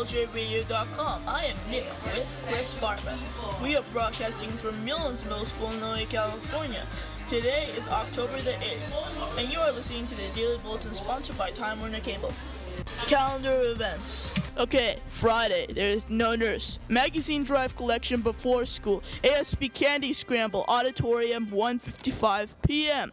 LJRadio.com. I am Nick with Chris Barba. We are broadcasting from Muirlands Middle School in Noe, California. Today is October the 8th, and you are listening to the Daily Bulletin sponsored by Time Warner Cable. Calendar of events. Okay, Friday, there is no nurse. Magazine drive collection before school. ASB Candy Scramble, Auditorium, 1.55 p.m.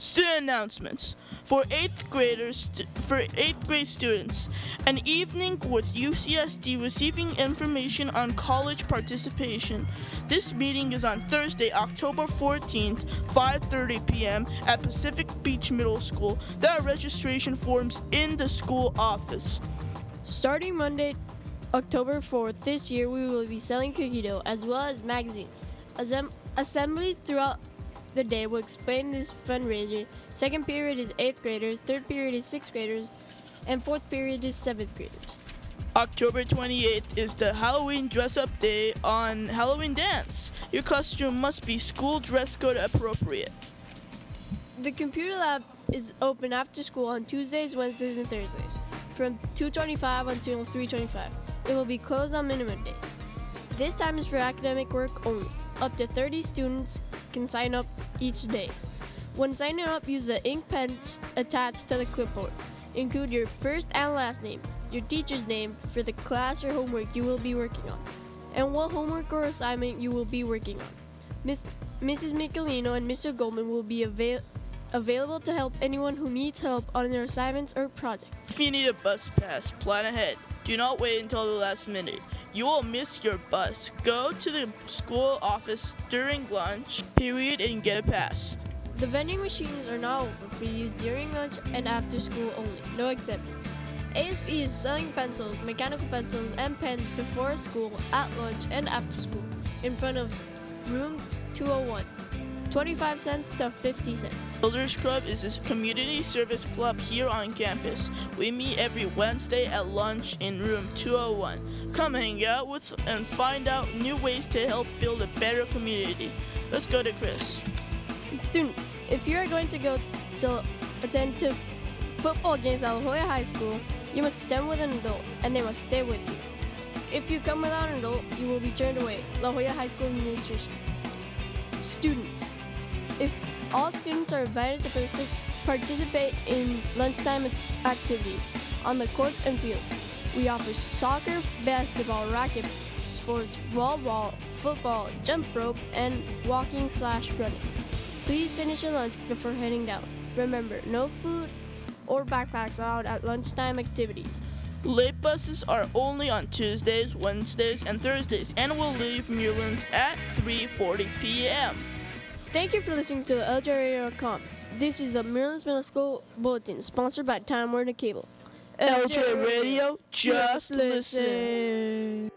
Student announcements for eighth graders for eighth grade students. An evening with ucsd receiving information on college participation. This meeting is on thursday october 14th 5.30 p.m at pacific beach middle school. There are registration forms in the school office. Starting Monday, October 4th, this year we will be selling cookie dough as well as magazines. Assemb- assembly throughout the day will explain this fundraiser. Second period is 8th graders, third period is 6th graders, and fourth period is 7th graders. October 28th is the Halloween dress up day on Halloween Dance. Your costume must be school dress code appropriate. The computer lab is open after school on Tuesdays, Wednesdays, and Thursdays from 2:25 until 3:25. It will be closed on minimum days. This time is for academic work only. Up to 30 students can sign up each day. When signing up, use the ink pens attached to the clipboard. Include your first and last name, your teacher's name for the class or homework you will be working on, and what homework or assignment you will be working on. Miss, Mrs. Michelino and Mr. Goldman will be avail- available to help anyone who needs help on their assignments or projects. If you need a bus pass, plan ahead. Do not wait until the last minute. You will miss your bus. Go to the school office during lunch period and get a pass. The vending machines are now open for use during lunch and after school only, no exceptions. ASB is selling pencils, mechanical pencils, and pens before school, at lunch, and after school in front of room 201. 25 cents to 50 cents. Builders Club is a community service club here on campus. We meet every Wednesday at lunch in room 201. Come hang out with and find out new ways to help build a better community. Let's go to Chris. Students, if you are going to go to attend to football games at La Jolla High School, you must attend with an adult and they must stay with you. If you come without an adult, you will be turned away. La Jolla High School Administration. Students, if all students are invited to participate in lunchtime activities on the courts and field, we offer soccer, basketball, racket sports, volleyball, football, jump rope, and walking slash running. Please finish your lunch before heading down. Remember, no food or backpacks allowed at lunchtime activities. Late buses are only on Tuesdays, Wednesdays, and Thursdays and will leave Muirlands at 3:40 p.m. Thank you for listening to the LJRadio.com. This is the Muirlands Middle School Bulletin, sponsored by Time Warner Cable. LJ Radio, just listen.